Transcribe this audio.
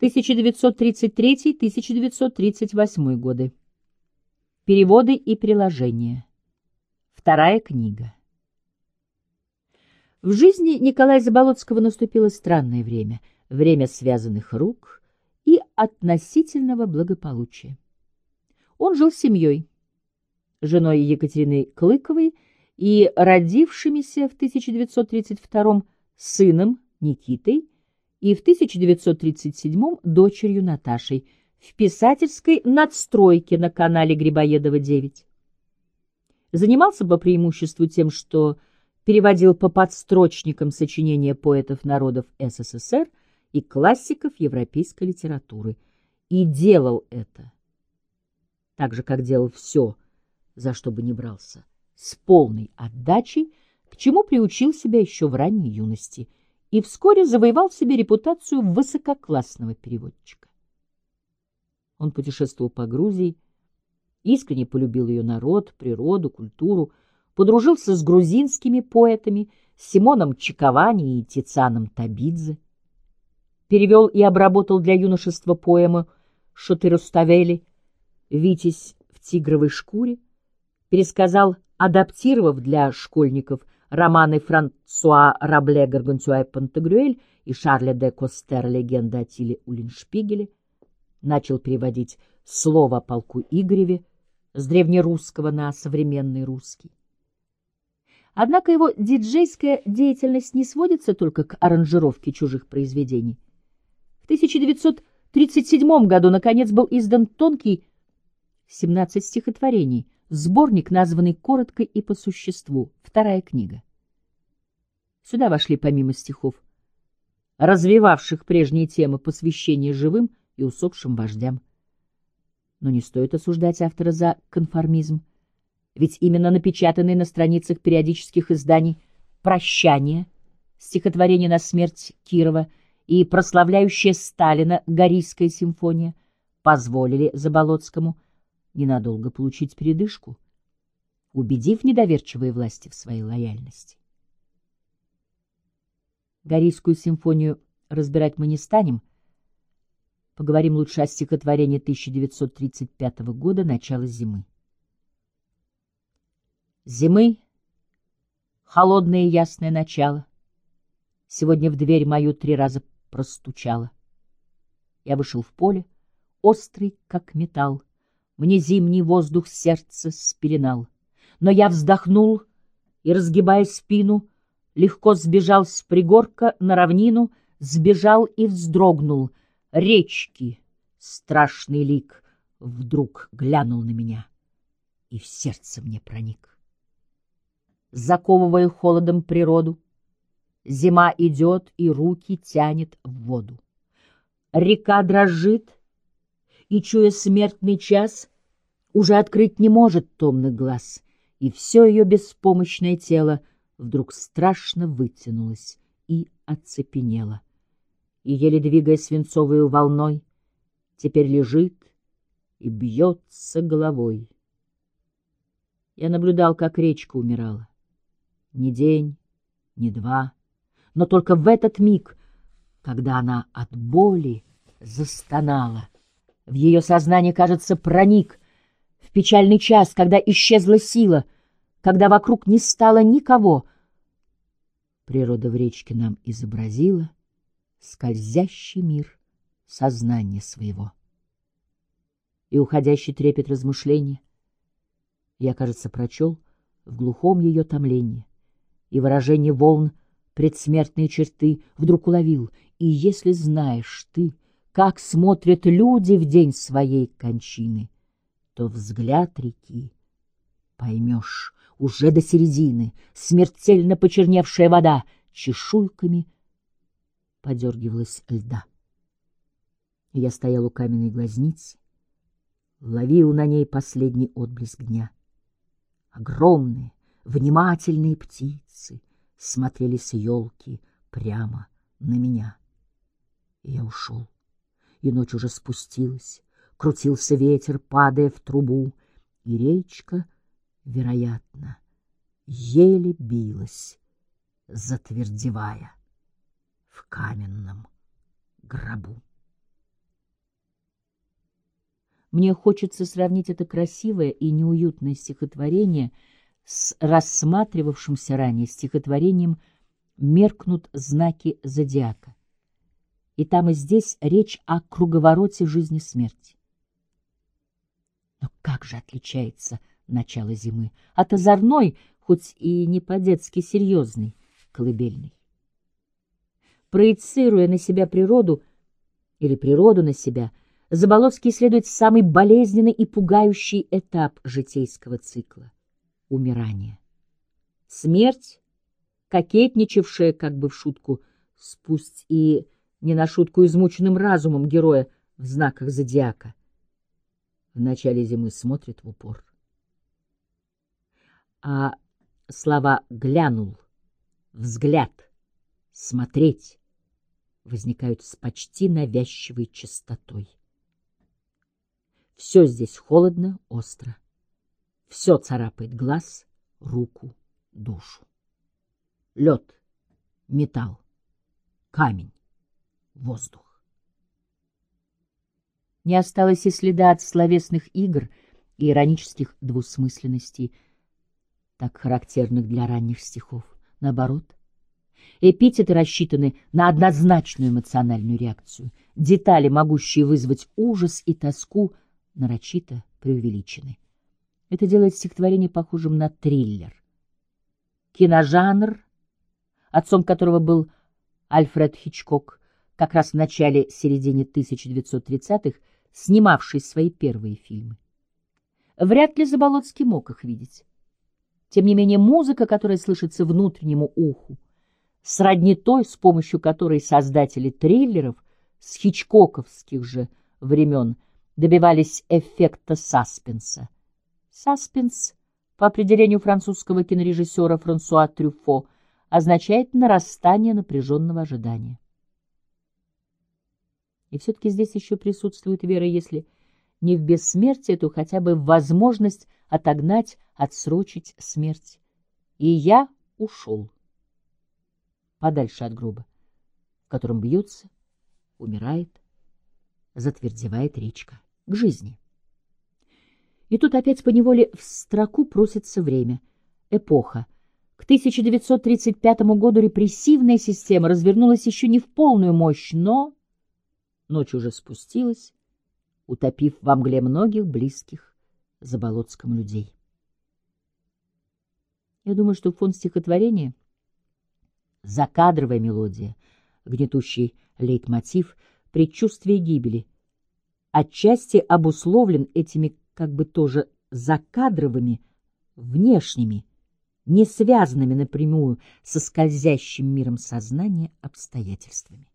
1933-1938 годы. Переводы и приложения. Вторая книга. В жизни Николая Заболоцкого наступило странное время, время связанных рук и относительного благополучия. Он жил с семьей, женой Екатерины Клыковой и родившимися в 1932 сыном Никитой и в 1937 дочерью Наташей в писательской надстройке на канале Грибоедова-9. Занимался по преимуществу тем, что переводил по подстрочникам сочинения поэтов народов СССР и классиков европейской литературы. И делал это, так же, как делал все, за что бы ни брался, с полной отдачей, к чему приучил себя еще в ранней юности, и вскоре завоевал себе репутацию высококлассного переводчика. Он путешествовал по Грузии, искренне полюбил ее народ, природу, культуру, подружился с грузинскими поэтами Симоном Чиковани и Тицианом Табидзе, перевел и обработал для юношества поэму Шотыруставели «Витязь в тигровой шкуре», пересказал, адаптировав для школьников романы Франсуа Рабле Гаргантюа и Пантагрюэль и Шарля де Костер «Легенда о Тиле Уллиншпигеле», начал переводить слово полку Игореве с древнерусского на современный русский. Однако его диджейская деятельность не сводится только к аранжировке чужих произведений. В 1937 году, наконец, был издан тонкий 17 стихотворений, сборник, названный коротко и по существу, вторая книга. Сюда вошли помимо стихов, развивавших прежние темы посвящения живым и усопшим вождям. Но не стоит осуждать автора за конформизм, ведь именно напечатанные на страницах периодических изданий «Прощание», стихотворение на смерть Кирова и прославляющая Сталина «Горийская симфония» позволили Заболоцкому ненадолго получить передышку, убедив недоверчивые власти в своей лояльности. Горийскую симфонию разбирать мы не станем, Поговорим лучше о стихотворении 1935 года «Начало зимы». Зимы, холодное и ясное начало, Сегодня в дверь мою три раза простучало. Я вышел в поле, острый, как металл, Мне зимний воздух сердце спеленал. Но я вздохнул и, разгибая спину, Легко сбежал с пригорка на равнину, Сбежал и вздрогнул — речки страшный лик вдруг глянул на меня и в сердце мне проник. Заковывая холодом природу, зима идет и руки тянет в воду. Река дрожит, и, чуя смертный час, уже открыть не может томных глаз, и все ее беспомощное тело вдруг страшно вытянулось и оцепенело и, еле двигая свинцовую волной, теперь лежит и бьется головой. Я наблюдал, как речка умирала. Ни день, ни два, но только в этот миг, когда она от боли застонала, в ее сознание, кажется, проник в печальный час, когда исчезла сила, когда вокруг не стало никого. Природа в речке нам изобразила — скользящий мир сознания своего. И уходящий трепет размышления я, кажется, прочел в глухом ее томлении, и выражение волн предсмертные черты вдруг уловил, и если знаешь ты, как смотрят люди в день своей кончины, то взгляд реки поймешь уже до середины, смертельно почерневшая вода чешуйками — подергивалась льда. Я стоял у каменной глазницы, ловил на ней последний отблеск дня. Огромные, внимательные птицы смотрели с елки прямо на меня. Я ушел, и ночь уже спустилась, крутился ветер, падая в трубу, и речка, вероятно, еле билась, затвердевая в каменном гробу. Мне хочется сравнить это красивое и неуютное стихотворение с рассматривавшимся ранее стихотворением «Меркнут знаки зодиака». И там и здесь речь о круговороте жизни-смерти. Но как же отличается начало зимы от озорной, хоть и не по-детски серьезной, колыбельной? Проецируя на себя природу или природу на себя, Заболоцкий исследует самый болезненный и пугающий этап житейского цикла — умирание. Смерть, кокетничавшая как бы в шутку, спусть и не на шутку измученным разумом героя в знаках зодиака, в начале зимы смотрит в упор. А слова «глянул», «взгляд», «смотреть» возникают с почти навязчивой частотой. Все здесь холодно, остро. Все царапает глаз, руку, душу. Лед, металл, камень, воздух. Не осталось и следа от словесных игр и иронических двусмысленностей, так характерных для ранних стихов. Наоборот, эпитеты рассчитаны на однозначную эмоциональную реакцию, детали, могущие вызвать ужас и тоску, нарочито преувеличены. Это делает стихотворение похожим на триллер. Киножанр, отцом которого был Альфред Хичкок, как раз в начале-середине 1930-х, снимавший свои первые фильмы. Вряд ли Заболоцкий мог их видеть. Тем не менее, музыка, которая слышится внутреннему уху, сродни той, с помощью которой создатели триллеров с хичкоковских же времен – добивались эффекта саспенса. Саспенс, по определению французского кинорежиссера Франсуа Трюфо, означает нарастание напряженного ожидания. И все-таки здесь еще присутствует вера, если не в бессмертие, то хотя бы в возможность отогнать, отсрочить смерть. И я ушел подальше от гроба, в котором бьется, умирает, затвердевает речка к жизни. И тут опять поневоле в строку просится время, эпоха. К 1935 году репрессивная система развернулась еще не в полную мощь, но ночь уже спустилась, утопив во мгле многих близких Заболоцком людей. Я думаю, что фон стихотворения — закадровая мелодия, гнетущий лейтмотив, предчувствие гибели — отчасти обусловлен этими как бы тоже закадровыми, внешними, не связанными напрямую со скользящим миром сознания обстоятельствами.